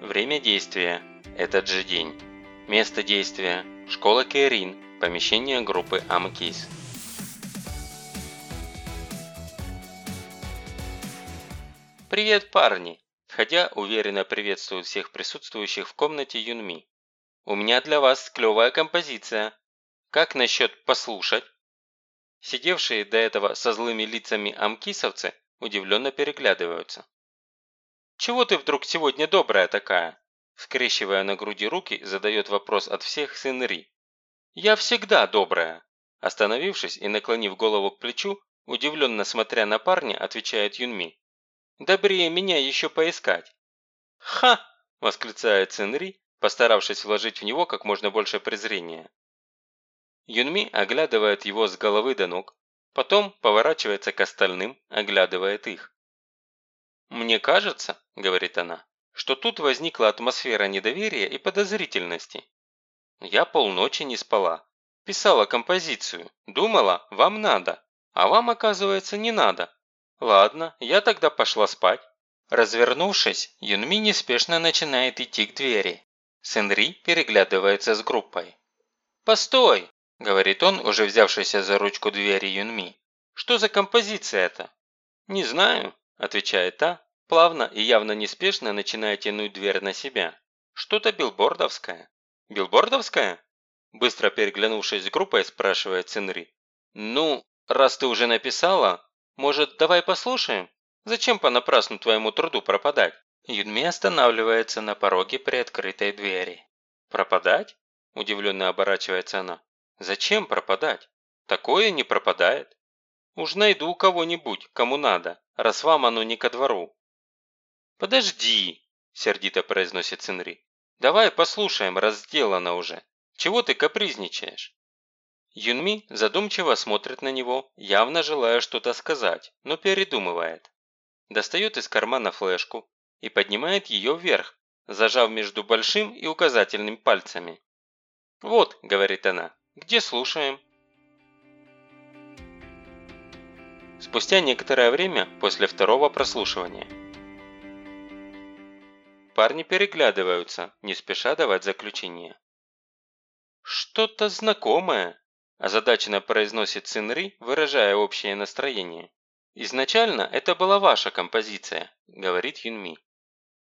Время действия – этот же день. Место действия – школа Кейрин, помещение группы Амкис. «Привет, парни!» Входя, уверенно приветствует всех присутствующих в комнате Юнми. «У меня для вас клевая композиция. Как насчет послушать?» Сидевшие до этого со злыми лицами амкисовцы удивленно переглядываются. «Чего ты вдруг сегодня добрая такая?» Скрещивая на груди руки, задает вопрос от всех сын Ри. «Я всегда добрая!» Остановившись и наклонив голову к плечу, удивленно смотря на парня, отвечает Юнми. «Добрее меня еще поискать!» «Ха!» – восклицает сын Ри, постаравшись вложить в него как можно больше презрения. Юнми оглядывает его с головы до ног, потом поворачивается к остальным, оглядывает их. «Мне кажется, – говорит она, – что тут возникла атмосфера недоверия и подозрительности. Я полночи не спала, писала композицию, думала, вам надо, а вам, оказывается, не надо. Ладно, я тогда пошла спать». Развернувшись, Юнми неспешно начинает идти к двери. Сенри переглядывается с группой. «Постой!» – говорит он, уже взявшийся за ручку двери Юнми. «Что за композиция это?» «Не знаю», – отвечает та, плавно и явно неспешно начиная тянуть дверь на себя. «Что-то билбордовское». «Билбордовское?» Быстро переглянувшись с группой, спрашивает Цинри. «Ну, раз ты уже написала, может, давай послушаем? Зачем понапрасну твоему труду пропадать?» Юнми останавливается на пороге при открытой двери. «Пропадать?» – удивленно оборачивается она. Зачем пропадать? Такое не пропадает. Уж найду кого-нибудь, кому надо, раз вам оно не ко двору. Подожди, сердито произносит Цинри. Давай послушаем, раз сделано уже. Чего ты капризничаешь? Юнми задумчиво смотрит на него, явно желая что-то сказать, но передумывает. Достает из кармана флешку и поднимает ее вверх, зажав между большим и указательным пальцами. «Вот», – говорит она, где слушаем?» Спустя некоторое время после второго прослушивания. Парни переглядываются, не спеша давать заключение. «Что-то знакомое», – озадаченно произносит Цинри, выражая общее настроение. «Изначально это была ваша композиция», – говорит Юнми.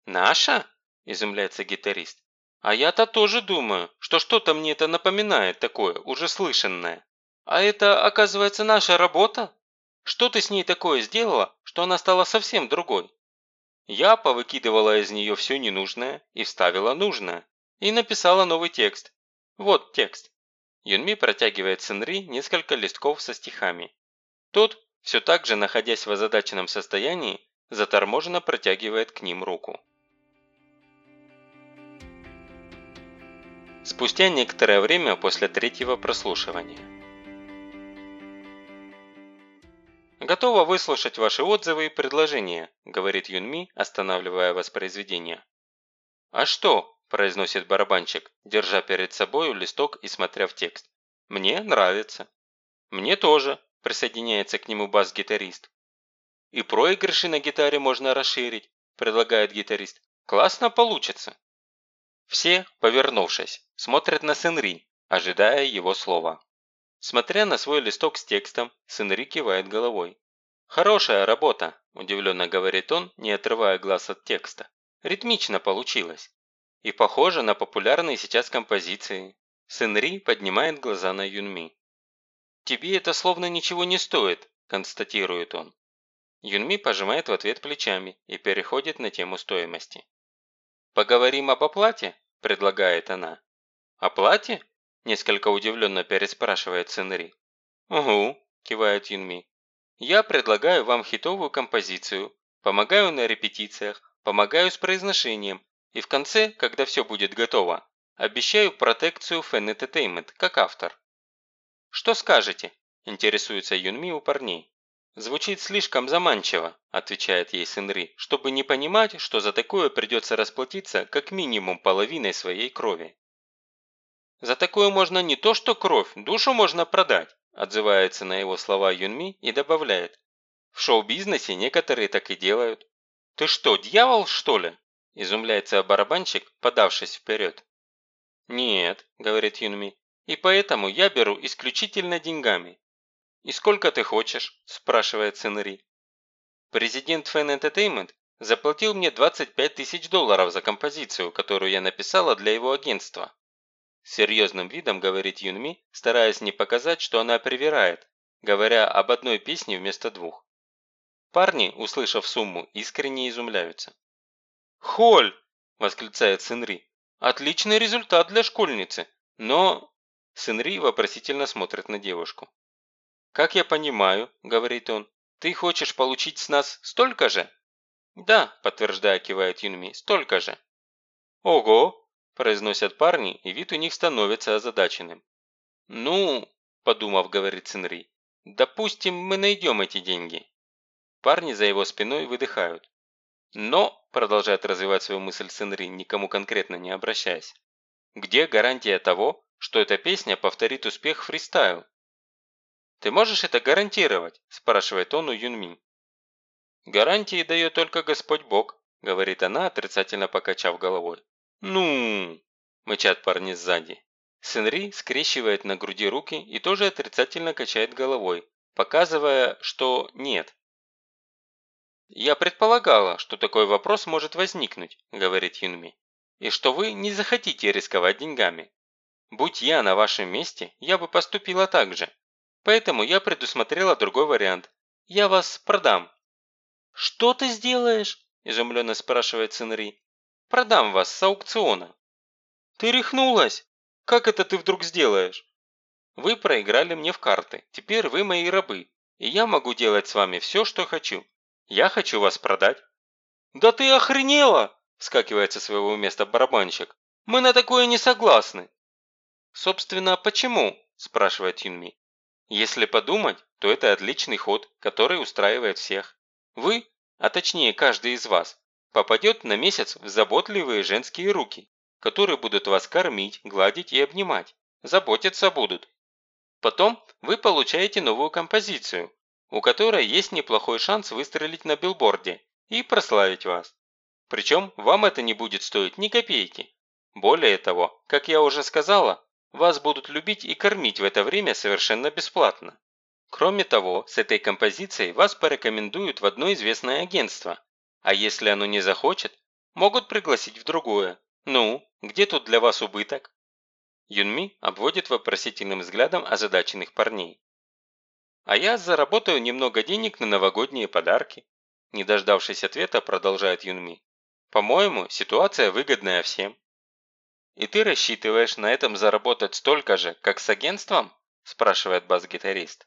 «Наша?» – изумляется гитарист. А я-то тоже думаю, что что-то мне это напоминает такое, уже слышанное. А это, оказывается, наша работа? Что ты с ней такое сделала, что она стала совсем другой? Я повыкидывала из нее все ненужное и вставила нужное. И написала новый текст. Вот текст. Юнми протягивает Сенри несколько листков со стихами. Тот, все так же находясь в озадаченном состоянии, заторможенно протягивает к ним руку. Спустя некоторое время после третьего прослушивания. «Готова выслушать ваши отзывы и предложения», – говорит Юнми, останавливая воспроизведение. «А что?» – произносит барабанщик, держа перед собой листок и смотря в текст. «Мне нравится». «Мне тоже», – присоединяется к нему бас-гитарист. «И проигрыши на гитаре можно расширить», – предлагает гитарист. «Классно получится». Все, повернувшись, смотрят на Сенри, ожидая его слова. Смотря на свой листок с текстом, Сенри кивает головой. «Хорошая работа», – удивленно говорит он, не отрывая глаз от текста. «Ритмично получилось. И похоже на популярные сейчас композиции». Сенри поднимает глаза на Юнми. «Тебе это словно ничего не стоит», – констатирует он. Юнми пожимает в ответ плечами и переходит на тему стоимости. «Поговорим об оплате?» – предлагает она. «Оплате?» – несколько удивленно переспрашивает Цинри. «Угу», – кивает Юнми. «Я предлагаю вам хитовую композицию, помогаю на репетициях, помогаю с произношением, и в конце, когда все будет готово, обещаю протекцию Fan Entertainment, как автор». «Что скажете?» – интересуется Юнми у парней. «Звучит слишком заманчиво», – отвечает ей Синри, «чтобы не понимать, что за такое придется расплатиться как минимум половиной своей крови». «За такое можно не то что кровь, душу можно продать», – отзывается на его слова Юнми и добавляет. «В шоу-бизнесе некоторые так и делают». «Ты что, дьявол, что ли?» – изумляется барабанщик, подавшись вперед. «Нет», – говорит Юнми, – «и поэтому я беру исключительно деньгами». «И сколько ты хочешь?» – спрашивает Сенри. Президент Fan Entertainment заплатил мне 25 тысяч долларов за композицию, которую я написала для его агентства. Серьезным видом говорит Юнми, стараясь не показать, что она привирает, говоря об одной песне вместо двух. Парни, услышав сумму, искренне изумляются. «Холь!» – восклицает Сынри. «Отличный результат для школьницы, но...» Сынри вопросительно смотрит на девушку. «Как я понимаю», – говорит он, – «ты хочешь получить с нас столько же?» «Да», – подтверждая, кивает Юнми, – «столько же». «Ого!» – произносят парни, и вид у них становится озадаченным. «Ну», – подумав, говорит Синри, – «допустим, мы найдем эти деньги». Парни за его спиной выдыхают. Но, продолжает развивать свою мысль Сенри, никому конкретно не обращаясь, где гарантия того, что эта песня повторит успех фристайл? «Ты можешь это гарантировать?» – спрашивает он у Юнми. «Гарантии дает только Господь Бог», – говорит она, отрицательно покачав головой. «Ну!» – мычат парни сзади. Сенри скрещивает на груди руки и тоже отрицательно качает головой, показывая, что нет. «Я предполагала, что такой вопрос может возникнуть», – говорит Юнми, «и что вы не захотите рисковать деньгами. Будь я на вашем месте, я бы поступила так же. Поэтому я предусмотрела другой вариант. Я вас продам». «Что ты сделаешь?» – изумленно спрашивает Синри. «Продам вас с аукциона». «Ты рехнулась? Как это ты вдруг сделаешь?» «Вы проиграли мне в карты, теперь вы мои рабы, и я могу делать с вами все, что хочу. Я хочу вас продать». «Да ты охренела!» – вскакивает со своего места барабанщик. «Мы на такое не согласны». «Собственно, почему?» – спрашивает Юнми. «Если подумать, то это отличный ход, который устраивает всех. Вы, а точнее каждый из вас, попадет на месяц в заботливые женские руки, которые будут вас кормить, гладить и обнимать, заботиться будут. Потом вы получаете новую композицию, у которой есть неплохой шанс выстрелить на билборде и прославить вас. Причем вам это не будет стоить ни копейки. Более того, как я уже сказала, вас будут любить и кормить в это время совершенно бесплатно. Кроме того, с этой композицией вас порекомендуют в одно известное агентство, а если оно не захочет, могут пригласить в другое. Ну, где тут для вас убыток? Юнми обводит вопросительным взглядом озадаченных парней. А я заработаю немного денег на новогодние подарки. Не дождавшись ответа, продолжает Юнми. По-моему, ситуация выгодная всем. И ты рассчитываешь на этом заработать столько же, как с агентством? Спрашивает бас-гитарист.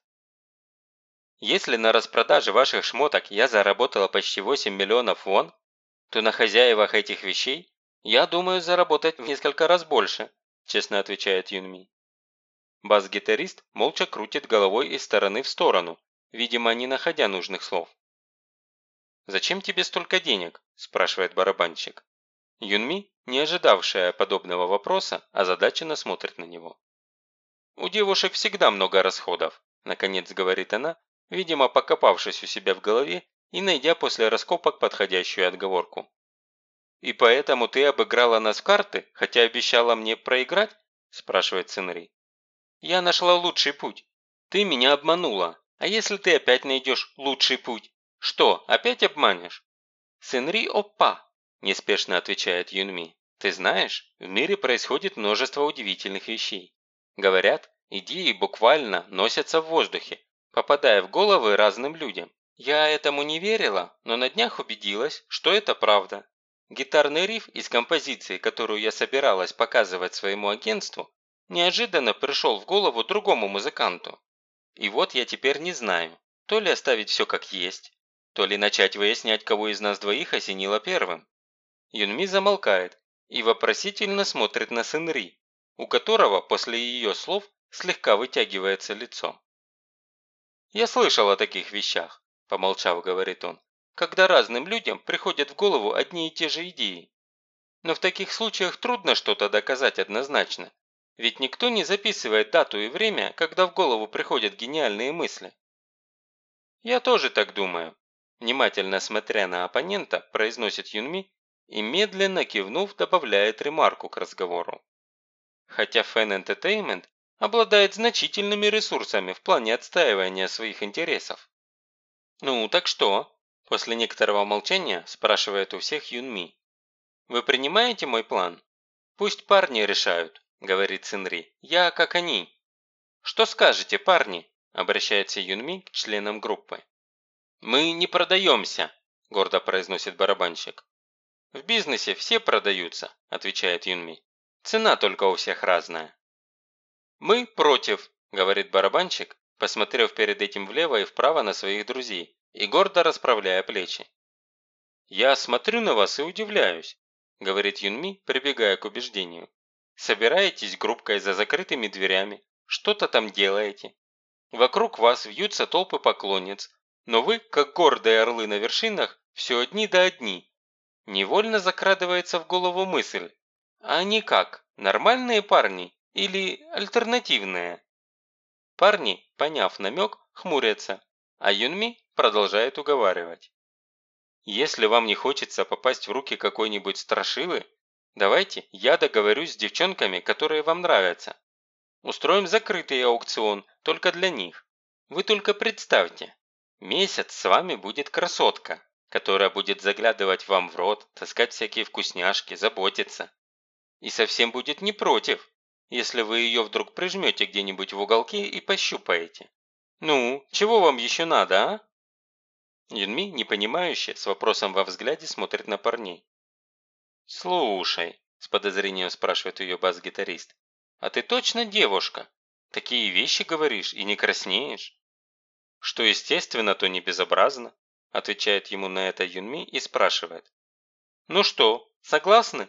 Если на распродаже ваших шмоток я заработала почти 8 миллионов вон, то на хозяевах этих вещей я думаю заработать в несколько раз больше, честно отвечает Юнми. Бас-гитарист молча крутит головой из стороны в сторону, видимо, не находя нужных слов. «Зачем тебе столько денег?» – спрашивает барабанщик. Юнми, не ожидавшая подобного вопроса, озадаченно смотрит на него. «У девушек всегда много расходов», – наконец говорит она, видимо, покопавшись у себя в голове и найдя после раскопок подходящую отговорку. «И поэтому ты обыграла нас в карты, хотя обещала мне проиграть?» – спрашивает Сенри. Я нашла лучший путь. Ты меня обманула. А если ты опять найдешь лучший путь? Что, опять обманешь? Сенри опа, неспешно отвечает Юнми. Ты знаешь, в мире происходит множество удивительных вещей. Говорят, идеи буквально носятся в воздухе, попадая в головы разным людям. Я этому не верила, но на днях убедилась, что это правда. Гитарный риф из композиции, которую я собиралась показывать своему агентству, неожиданно пришел в голову другому музыканту. И вот я теперь не знаю, то ли оставить все как есть, то ли начать выяснять, кого из нас двоих осенило первым. Юнми замолкает и вопросительно смотрит на Сынри, у которого после ее слов слегка вытягивается лицо. «Я слышал о таких вещах», – помолчав, говорит он, «когда разным людям приходят в голову одни и те же идеи. Но в таких случаях трудно что-то доказать однозначно, ведь никто не записывает дату и время, когда в голову приходят гениальные мысли. «Я тоже так думаю», – внимательно смотря на оппонента, произносит Юнми и медленно кивнув добавляет ремарку к разговору. Хотя Fan Entertainment обладает значительными ресурсами в плане отстаивания своих интересов. «Ну, так что?» – после некоторого молчания спрашивает у всех Юнми. «Вы принимаете мой план?» «Пусть парни решают», – говорит Цинри. «Я как они». «Что скажете, парни?» – обращается Юнми к членам группы. «Мы не продаемся», – гордо произносит барабанщик. «В бизнесе все продаются», – отвечает Юнми. «Цена только у всех разная». «Мы против», – говорит барабанщик, посмотрев перед этим влево и вправо на своих друзей и гордо расправляя плечи. «Я смотрю на вас и удивляюсь», – говорит Юнми, прибегая к убеждению. «Собираетесь группкой за закрытыми дверями, что-то там делаете. Вокруг вас вьются толпы поклонниц, но вы, как гордые орлы на вершинах, все одни да одни, Невольно закрадывается в голову мысль, а они как, нормальные парни или альтернативные? Парни, поняв намек, хмурятся, а Юнми продолжает уговаривать. Если вам не хочется попасть в руки какой-нибудь страшилы, давайте я договорюсь с девчонками, которые вам нравятся. Устроим закрытый аукцион только для них. Вы только представьте, месяц с вами будет красотка, которая будет заглядывать вам в рот, таскать всякие вкусняшки, заботиться. И совсем будет не против, если вы ее вдруг прижмете где-нибудь в уголке и пощупаете. Ну, чего вам еще надо, а? Юнми, непонимающе, с вопросом во взгляде смотрит на парней. «Слушай», – с подозрением спрашивает ее бас-гитарист, «а ты точно девушка? Такие вещи говоришь и не краснеешь?» Что естественно, то не безобразно отвечает ему на это Юнми и спрашивает. «Ну что, согласны?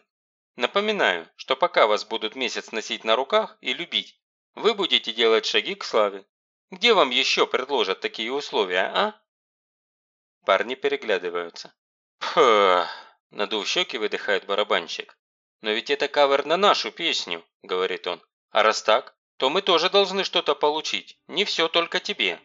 Напоминаю, что пока вас будут месяц носить на руках и любить, вы будете делать шаги к славе. Где вам еще предложат такие условия, а?» Парни переглядываются. «Пф!» – надув щеки, выдыхает барабанщик. «Но ведь это кавер на нашу песню», – говорит он. «А раз так, то мы тоже должны что-то получить, не все только тебе».